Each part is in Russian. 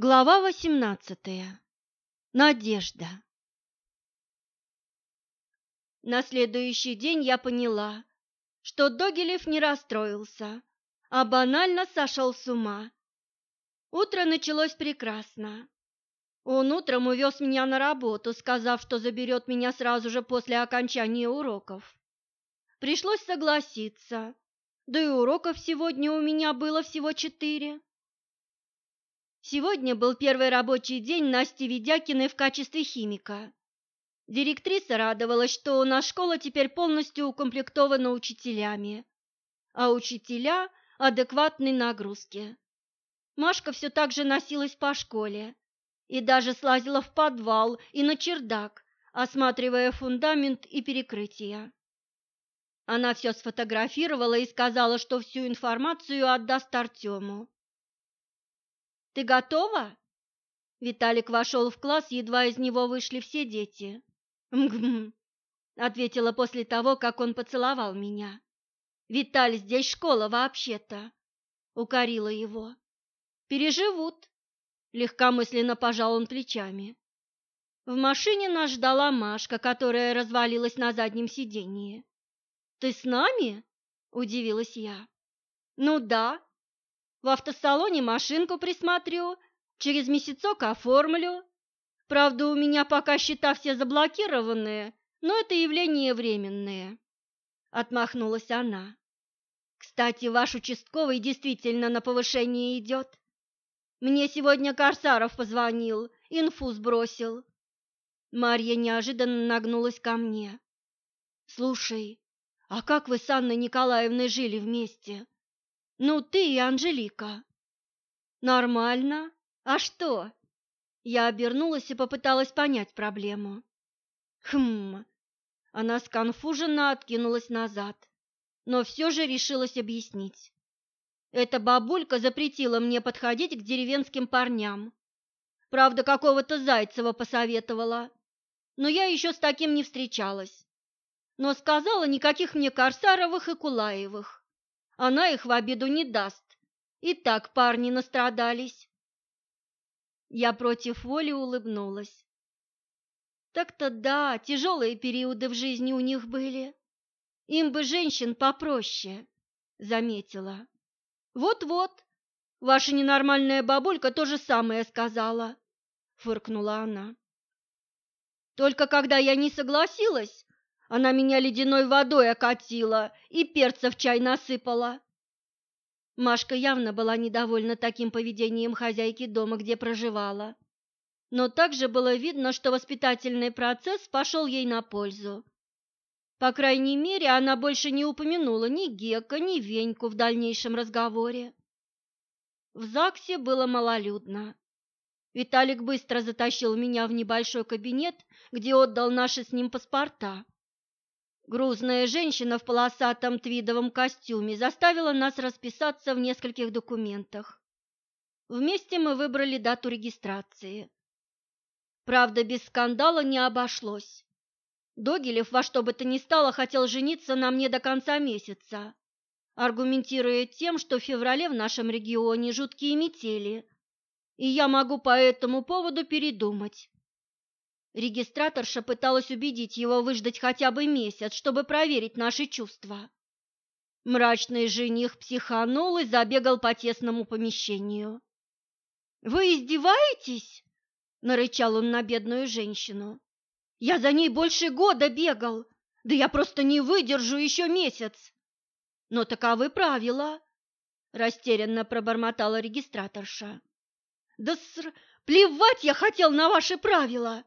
Глава восемнадцатая. Надежда. На следующий день я поняла, что Догилев не расстроился, а банально сошел с ума. Утро началось прекрасно. Он утром увез меня на работу, сказав, что заберет меня сразу же после окончания уроков. Пришлось согласиться, да и уроков сегодня у меня было всего четыре. Сегодня был первый рабочий день Насти Ведякиной в качестве химика. Директриса радовалась, что нас школа теперь полностью укомплектована учителями, а учителя – адекватной нагрузки. Машка все так же носилась по школе и даже слазила в подвал и на чердак, осматривая фундамент и перекрытия. Она все сфотографировала и сказала, что всю информацию отдаст Артему. «Ты готова?» Виталик вошел в класс, едва из него вышли все дети. «Мгм», — ответила после того, как он поцеловал меня. «Виталь, здесь школа вообще-то», — укорила его. «Переживут», — легкомысленно пожал он плечами. В машине нас ждала Машка, которая развалилась на заднем сиденье. «Ты с нами?» – удивилась я. «Ну да. В автосалоне машинку присмотрю, через месяцок оформлю. Правда, у меня пока счета все заблокированные, но это явление временное». Отмахнулась она. «Кстати, ваш участковый действительно на повышение идет. Мне сегодня Корсаров позвонил, инфу сбросил». Марья неожиданно нагнулась ко мне. «Слушай, а как вы с Анной Николаевной жили вместе? Ну, ты и Анжелика. Нормально. А что? Я обернулась и попыталась понять проблему. Хм. Она сконфуженно откинулась назад, но все же решилась объяснить. Эта бабулька запретила мне подходить к деревенским парням. Правда, какого-то Зайцева посоветовала, но я еще с таким не встречалась но сказала никаких мне Корсаровых и Кулаевых. Она их в обиду не даст. И так парни настрадались. Я против воли улыбнулась. Так-то да, тяжелые периоды в жизни у них были. Им бы женщин попроще, заметила. Вот-вот, ваша ненормальная бабулька то же самое сказала, фыркнула она. Только когда я не согласилась, она меня ледяной водой окатила и перца в чай насыпала. Машка явно была недовольна таким поведением хозяйки дома, где проживала. Но также было видно, что воспитательный процесс пошел ей на пользу. По крайней мере, она больше не упомянула ни Гека, ни Веньку в дальнейшем разговоре. В ЗАГСе было малолюдно. Виталик быстро затащил меня в небольшой кабинет, где отдал наши с ним паспорта. Грузная женщина в полосатом твидовом костюме заставила нас расписаться в нескольких документах. Вместе мы выбрали дату регистрации. Правда, без скандала не обошлось. Догилев во что бы то ни стало хотел жениться на мне до конца месяца, аргументируя тем, что в феврале в нашем регионе жуткие метели, и я могу по этому поводу передумать. Регистраторша пыталась убедить его выждать хотя бы месяц, чтобы проверить наши чувства. Мрачный жених психанул и забегал по тесному помещению. «Вы издеваетесь?» – нарычал он на бедную женщину. «Я за ней больше года бегал, да я просто не выдержу еще месяц!» «Но таковы правила», – растерянно пробормотала регистраторша. «Да ср... плевать я хотел на ваши правила!»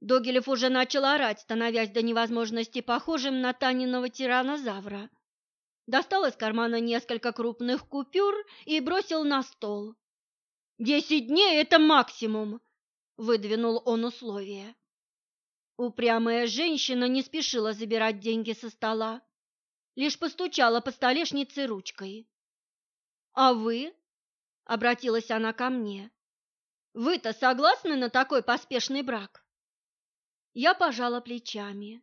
Догилев уже начал орать, становясь до невозможности похожим на Таниного тиранозавра. Достал из кармана несколько крупных купюр и бросил на стол. «Десять дней – это максимум!» – выдвинул он условие. Упрямая женщина не спешила забирать деньги со стола, лишь постучала по столешнице ручкой. «А вы?» – обратилась она ко мне. «Вы-то согласны на такой поспешный брак?» Я пожала плечами.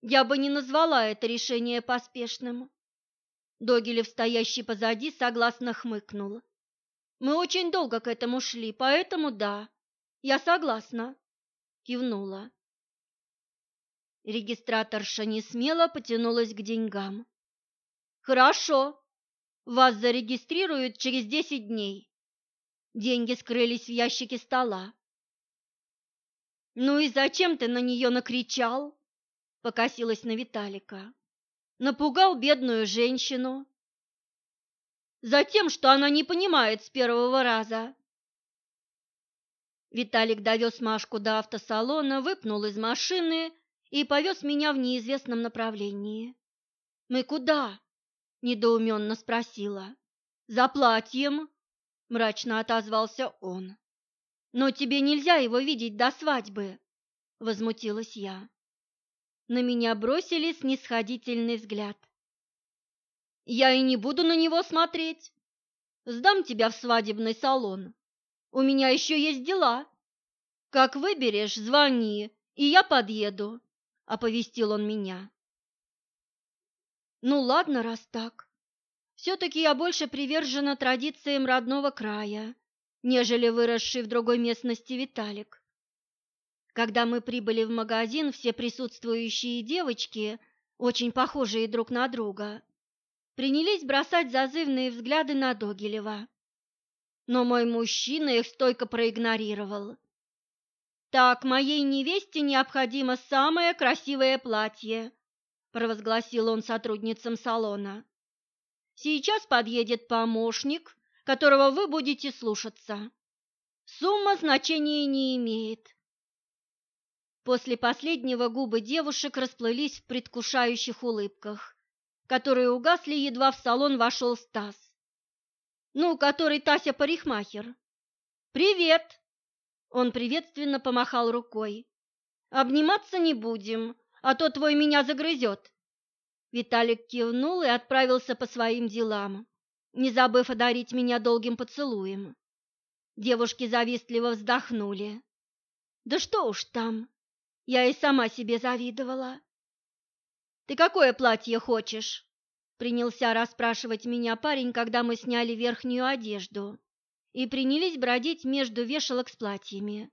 Я бы не назвала это решение поспешным. Догилев, стоящий позади, согласно хмыкнул. Мы очень долго к этому шли, поэтому да, я согласна, кивнула. Регистраторша не смело потянулась к деньгам. Хорошо, вас зарегистрируют через десять дней. Деньги скрылись в ящике стола. «Ну и зачем ты на нее накричал?» — покосилась на Виталика. «Напугал бедную женщину». «Затем, что она не понимает с первого раза». Виталик довез Машку до автосалона, выпнул из машины и повез меня в неизвестном направлении. «Мы куда?» – недоуменно спросила. «За платьем», – мрачно отозвался он. Но тебе нельзя его видеть до свадьбы, возмутилась я. На меня бросили снисходительный взгляд. Я и не буду на него смотреть. Сдам тебя в свадебный салон. У меня еще есть дела. Как выберешь, звони, и я подъеду, оповестил он меня. Ну ладно, раз так. Все-таки я больше привержена традициям родного края нежели выросший в другой местности Виталик. Когда мы прибыли в магазин, все присутствующие девочки, очень похожие друг на друга, принялись бросать зазывные взгляды на Догилева. Но мой мужчина их стойко проигнорировал. «Так, моей невесте необходимо самое красивое платье», – провозгласил он сотрудницам салона. «Сейчас подъедет помощник, которого вы будете слушаться. Сумма значения не имеет. После последнего губы девушек расплылись в предвкушающих улыбках, которые угасли, едва в салон вошел Стас. Ну, который Тася парикмахер. «Привет!» Он приветственно помахал рукой. «Обниматься не будем, а то твой меня загрызет». Виталик кивнул и отправился по своим делам не забыв одарить меня долгим поцелуем. Девушки завистливо вздохнули. Да что уж там, я и сама себе завидовала. «Ты какое платье хочешь?» Принялся расспрашивать меня парень, когда мы сняли верхнюю одежду и принялись бродить между вешалок с платьями.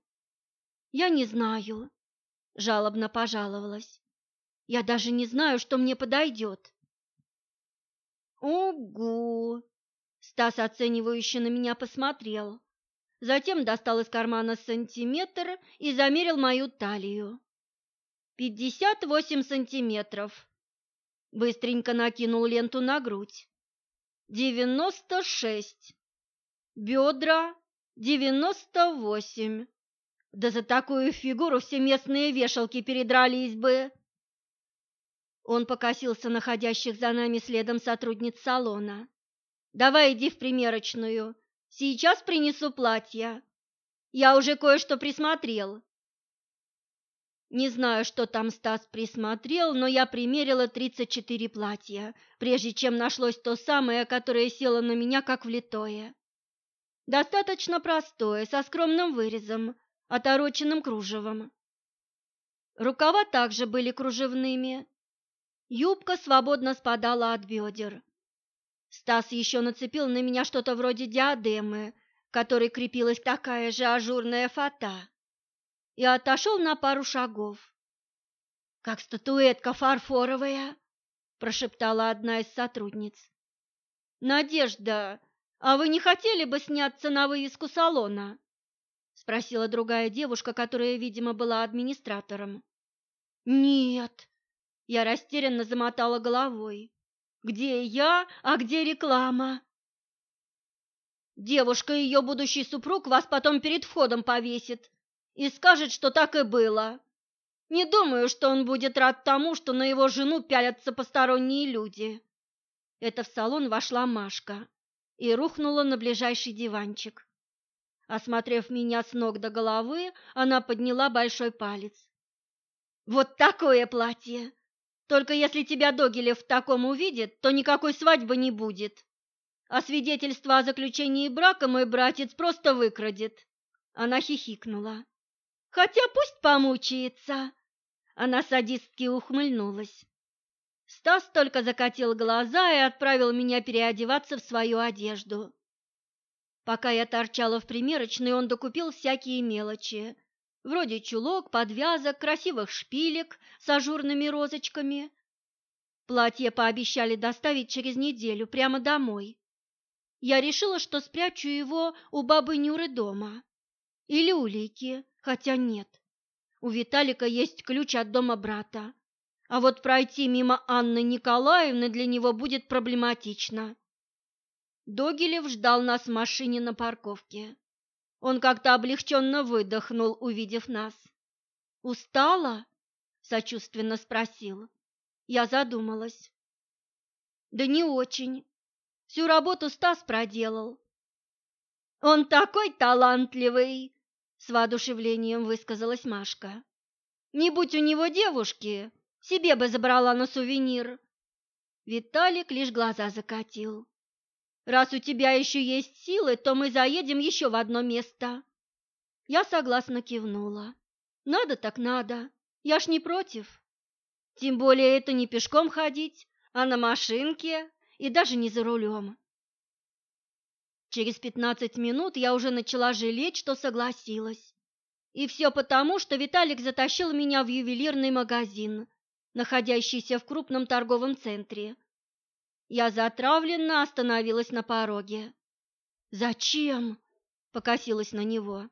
«Я не знаю», — жалобно пожаловалась. «Я даже не знаю, что мне подойдет». «Угу!» Стас оценивающе на меня посмотрел. Затем достал из кармана сантиметр и замерил мою талию. «Пятьдесят восемь сантиметров!» Быстренько накинул ленту на грудь. «Девяносто шесть!» «Бедра девяносто восемь!» Да за такую фигуру все местные вешалки передрались бы. Он покосился находящих за нами следом сотрудниц салона. «Давай иди в примерочную. Сейчас принесу платье. Я уже кое-что присмотрел». Не знаю, что там Стас присмотрел, но я примерила 34 платья, прежде чем нашлось то самое, которое село на меня как влитое. Достаточно простое, со скромным вырезом, отороченным кружевом. Рукава также были кружевными, Юбка свободно спадала от бедер. Стас еще нацепил на меня что-то вроде диадемы, которой крепилась такая же ажурная фата, и отошел на пару шагов. «Как статуэтка фарфоровая!» – прошептала одна из сотрудниц. «Надежда, а вы не хотели бы сняться на вывеску салона?» – спросила другая девушка, которая, видимо, была администратором. «Нет», я растерянно замотала головой. Где я, а где реклама? Девушка и ее будущий супруг вас потом перед входом повесит и скажет, что так и было. Не думаю, что он будет рад тому, что на его жену пялятся посторонние люди. Это в салон вошла Машка и рухнула на ближайший диванчик. Осмотрев меня с ног до головы, она подняла большой палец. «Вот такое платье! Только если тебя Догилев в таком увидит, то никакой свадьбы не будет. А свидетельство о заключении брака мой братец просто выкрадет. Она хихикнула. Хотя пусть помучается. Она садистски ухмыльнулась. Стас только закатил глаза и отправил меня переодеваться в свою одежду. Пока я торчала в примерочной, он докупил всякие мелочи, вроде чулок, подвязок, красивых шпилек с ажурными розочками. Платье пообещали доставить через неделю прямо домой. Я решила, что спрячу его у бабы Нюры дома. Или у Лики, хотя нет. У Виталика есть ключ от дома брата. А вот пройти мимо Анны Николаевны для него будет проблематично. Догилев ждал нас в машине на парковке. Он как-то облегченно выдохнул, увидев нас. «Устала?» – сочувственно спросил. Я задумалась. «Да не очень. Всю работу Стас проделал». «Он такой талантливый!» – с воодушевлением высказалась Машка. «Не будь у него девушки, себе бы забрала на сувенир». Виталик лишь глаза закатил. Раз у тебя еще есть силы, то мы заедем еще в одно место. Я согласно кивнула. Надо так надо. Я ж не против. Тем более это не пешком ходить, а на машинке и даже не за рулем. Через пятнадцать минут я уже начала жалеть, что согласилась. И все потому, что Виталик затащил меня в ювелирный магазин, находящийся в крупном торговом центре, я затравленно остановилась на пороге. «Зачем?» – покосилась на него.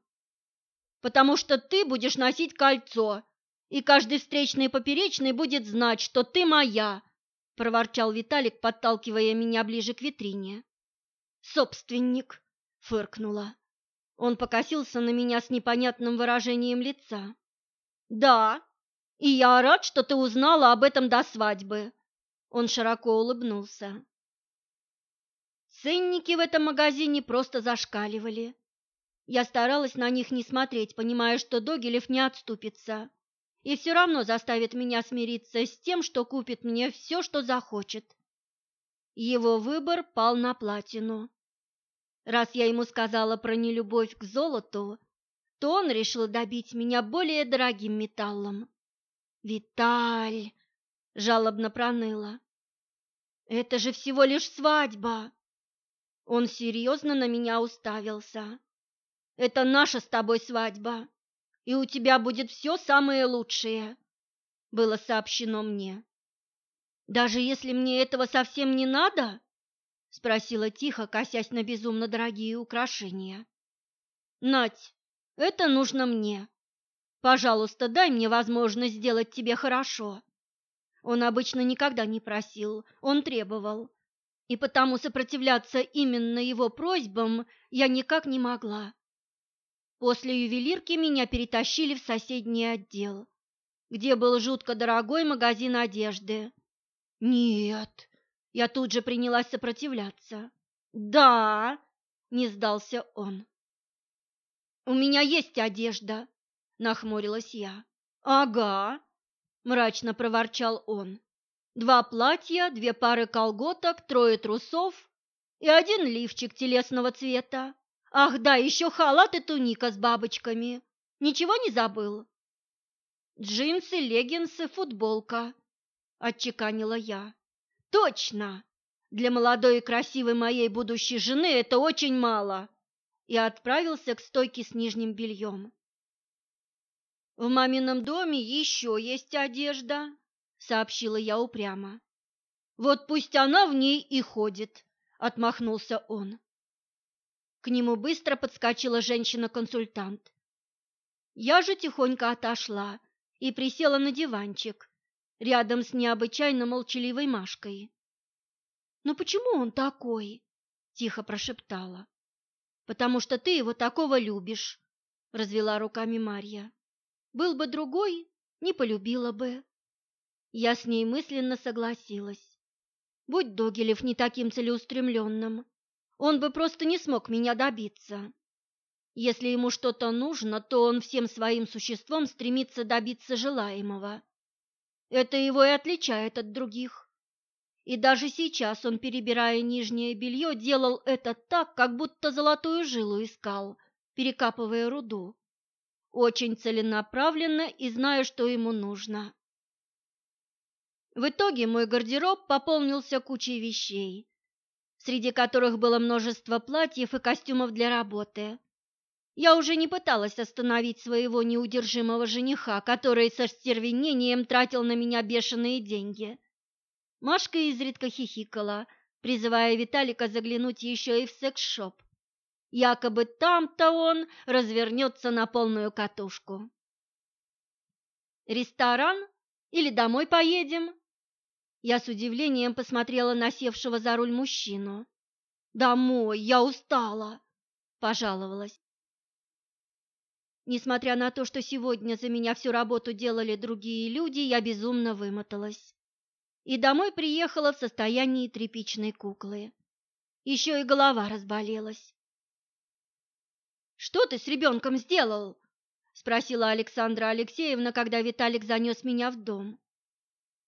«Потому что ты будешь носить кольцо, и каждый встречный и поперечный будет знать, что ты моя!» – проворчал Виталик, подталкивая меня ближе к витрине. «Собственник!» – фыркнула. Он покосился на меня с непонятным выражением лица. «Да, и я рад, что ты узнала об этом до свадьбы», он широко улыбнулся. Ценники в этом магазине просто зашкаливали. Я старалась на них не смотреть, понимая, что Догилев не отступится и все равно заставит меня смириться с тем, что купит мне все, что захочет. Его выбор пал на платину. Раз я ему сказала про нелюбовь к золоту, то он решил добить меня более дорогим металлом. «Виталь!» — жалобно проныла. Это же всего лишь свадьба. Он серьезно на меня уставился. Это наша с тобой свадьба, и у тебя будет все самое лучшее, было сообщено мне. Даже если мне этого совсем не надо? спросила тихо, косясь на безумно дорогие украшения. Нать, это нужно мне. Пожалуйста, дай мне возможность сделать тебе хорошо. Он обычно никогда не просил, он требовал. И потому сопротивляться именно его просьбам я никак не могла. После ювелирки меня перетащили в соседний отдел, где был жутко дорогой магазин одежды. Нет, я тут же принялась сопротивляться. Да, не сдался он. У меня есть одежда, нахмурилась я. Ага, мрачно проворчал он. Два платья, две пары колготок, трое трусов и один лифчик телесного цвета. Ах, да, еще халат и туника с бабочками. Ничего не забыл? Джинсы, леггинсы, футболка, отчеканила я. Точно! Для молодой и красивой моей будущей жены это очень мало. И отправился к стойке с нижним бельем. В мамином доме еще есть одежда, сообщила я упрямо. Вот пусть она в ней и ходит, отмахнулся он. К нему быстро подскочила женщина-консультант. Я же тихонько отошла и присела на диванчик рядом с необычайно молчаливой Машкой. «Но почему он такой?» – тихо прошептала. «Потому что ты его такого любишь», – развела руками Марья. Был бы другой, не полюбила бы. Я с ней мысленно согласилась. Будь Догилев не таким целеустремленным, он бы просто не смог меня добиться. Если ему что-то нужно, то он всем своим существом стремится добиться желаемого. Это его и отличает от других. И даже сейчас он, перебирая нижнее белье, делал это так, как будто золотую жилу искал, перекапывая руду очень целенаправленно и зная, что ему нужно. В итоге мой гардероб пополнился кучей вещей. среди которых было множество платьев и костюмов для работы. Я уже не пыталась остановить своего неудержимого жениха, который со стервенением тратил на меня бешеные деньги. Машка изредка хихикала, призывая Виталика заглянуть еще и в секс-шоп. Якобы там-то он развернется на полную катушку. «Ресторан? Или домой поедем?» Я с удивлением посмотрела на севшего за руль мужчину. «Домой, я устала!» – пожаловалась. Несмотря на то, что сегодня за меня всю работу делали другие люди, я безумно вымоталась. И домой приехала в состоянии тряпичной куклы. Еще и голова разболелась. «Что ты с ребенком сделал?» – спросила Александра Алексеевна, когда Виталик занес меня в дом.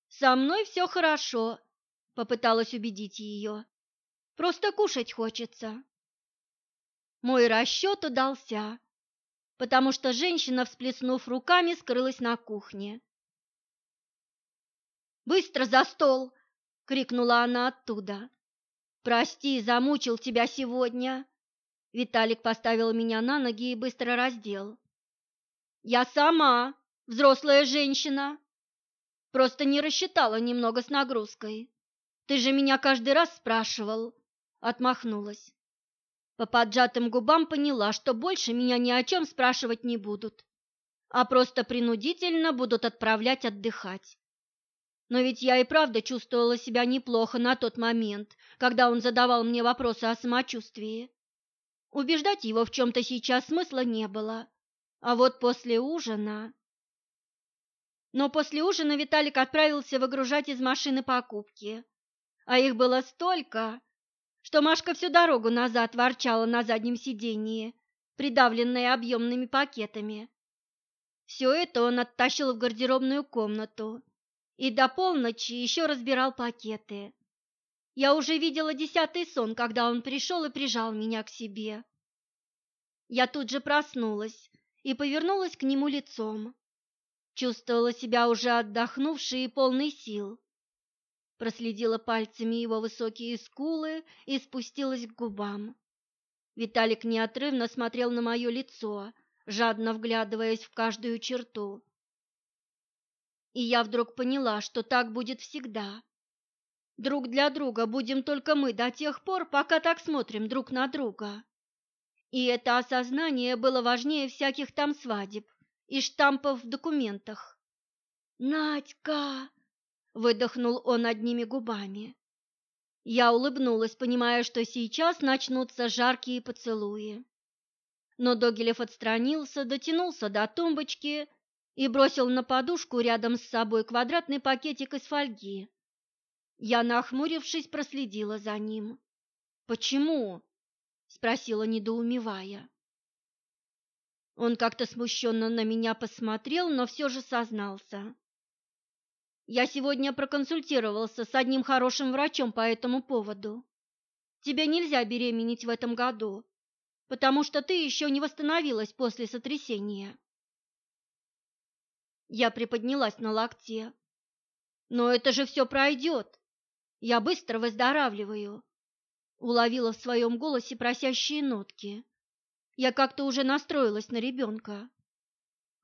«Со мной все хорошо», – попыталась убедить ее. «Просто кушать хочется». Мой расчет удался потому что женщина, всплеснув руками, скрылась на кухне. «Быстро за стол!» — крикнула она оттуда. «Прости, замучил тебя сегодня!» Виталик поставил меня на ноги и быстро раздел. «Я сама, взрослая женщина. Просто не рассчитала немного с нагрузкой. Ты же меня каждый раз спрашивал!» Отмахнулась. По поджатым губам поняла, что больше меня ни о чем спрашивать не будут, а просто принудительно будут отправлять отдыхать. Но ведь я и правда чувствовала себя неплохо на тот момент, когда он задавал мне вопросы о самочувствии. Убеждать его в чем-то сейчас смысла не было. А вот после ужина... Но после ужина Виталик отправился выгружать из машины покупки. А их было столько, что Машка всю дорогу назад ворчала на заднем сиденье, придавленная объемными пакетами. Все это он оттащил в гардеробную комнату и до полночи еще разбирал пакеты. Я уже видела десятый сон, когда он пришел и прижал меня к себе. Я тут же проснулась и повернулась к нему лицом. Чувствовала себя уже отдохнувшей и полной сил проследила пальцами его высокие скулы и спустилась к губам. Виталик неотрывно смотрел на мое лицо, жадно вглядываясь в каждую черту. И я вдруг поняла, что так будет всегда. Друг для друга будем только мы до тех пор, пока так смотрим друг на друга. И это осознание было важнее всяких там свадеб и штампов в документах. «Надька!» выдохнул он одними губами. Я улыбнулась, понимая, что сейчас начнутся жаркие поцелуи. Но Догилев отстранился, дотянулся до тумбочки и бросил на подушку рядом с собой квадратный пакетик из фольги. Я, нахмурившись, проследила за ним. «Почему?» — спросила, недоумевая. Он как-то смущенно на меня посмотрел, но все же сознался. Я сегодня проконсультировался с одним хорошим врачом по этому поводу. Тебе нельзя беременеть в этом году, потому что ты еще не восстановилась после сотрясения. Я приподнялась на локте. Но это же все пройдет. Я быстро выздоравливаю. Уловила в своем голосе просящие нотки. Я как-то уже настроилась на ребенка.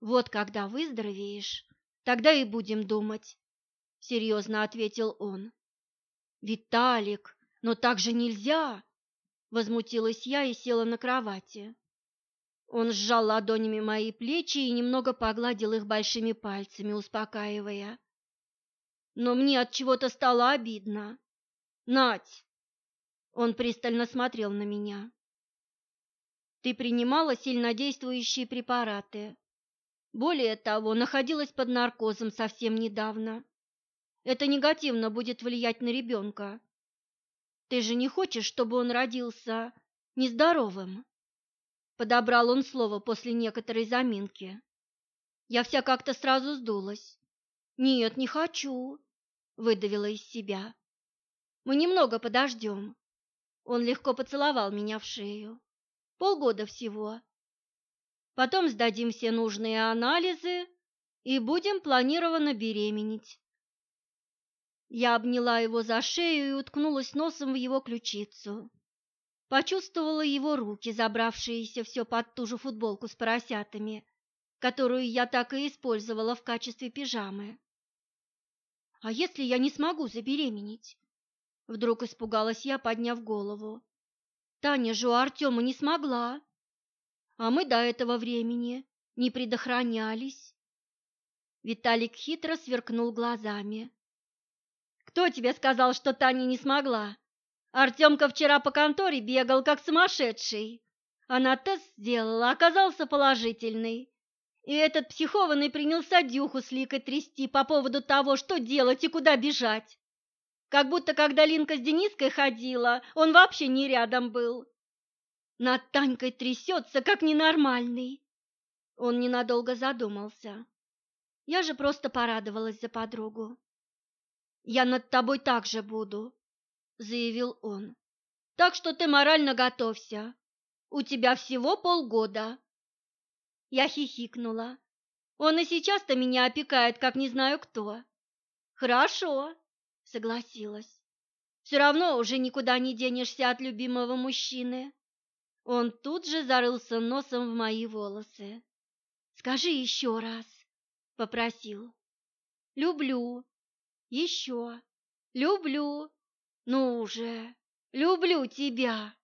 Вот когда выздоровеешь, тогда и будем думать серьезно ответил он. Виталик, но так же нельзя, возмутилась я и села на кровати. Он сжал ладонями мои плечи и немного погладил их большими пальцами, успокаивая. Но мне от чего-то стало обидно. Нать. Он пристально смотрел на меня. Ты принимала сильнодействующие препараты. Более того, находилась под наркозом совсем недавно. Это негативно будет влиять на ребенка. Ты же не хочешь, чтобы он родился нездоровым?» Подобрал он слово после некоторой заминки. Я вся как-то сразу сдулась. «Нет, не хочу», — выдавила из себя. «Мы немного подождем». Он легко поцеловал меня в шею. «Полгода всего. Потом сдадим все нужные анализы и будем планированно беременеть. Я обняла его за шею и уткнулась носом в его ключицу. Почувствовала его руки, забравшиеся все под ту же футболку с поросятами, которую я так и использовала в качестве пижамы. «А если я не смогу забеременеть?» Вдруг испугалась я, подняв голову. «Таня же у Артема не смогла, а мы до этого времени не предохранялись». Виталик хитро сверкнул глазами. «Кто тебе сказал, что Таня не смогла? Артемка вчера по конторе бегал, как сумасшедший. Она тест сделала, оказался положительный. И этот психованный принялся дюху с Ликой трясти по поводу того, что делать и куда бежать. Как будто, когда Линка с Дениской ходила, он вообще не рядом был. Над Танькой трясется, как ненормальный. Он ненадолго задумался. Я же просто порадовалась за подругу. «Я над тобой так же буду», — заявил он. «Так что ты морально готовься. У тебя всего полгода». Я хихикнула. Он и сейчас-то меня опекает, как не знаю кто. Хорошо, согласилась. Все равно уже никуда не денешься от любимого мужчины. Он тут же зарылся носом в мои волосы. Скажи еще раз, попросил. Люблю. Еще. Люблю. Ну уже. Люблю тебя.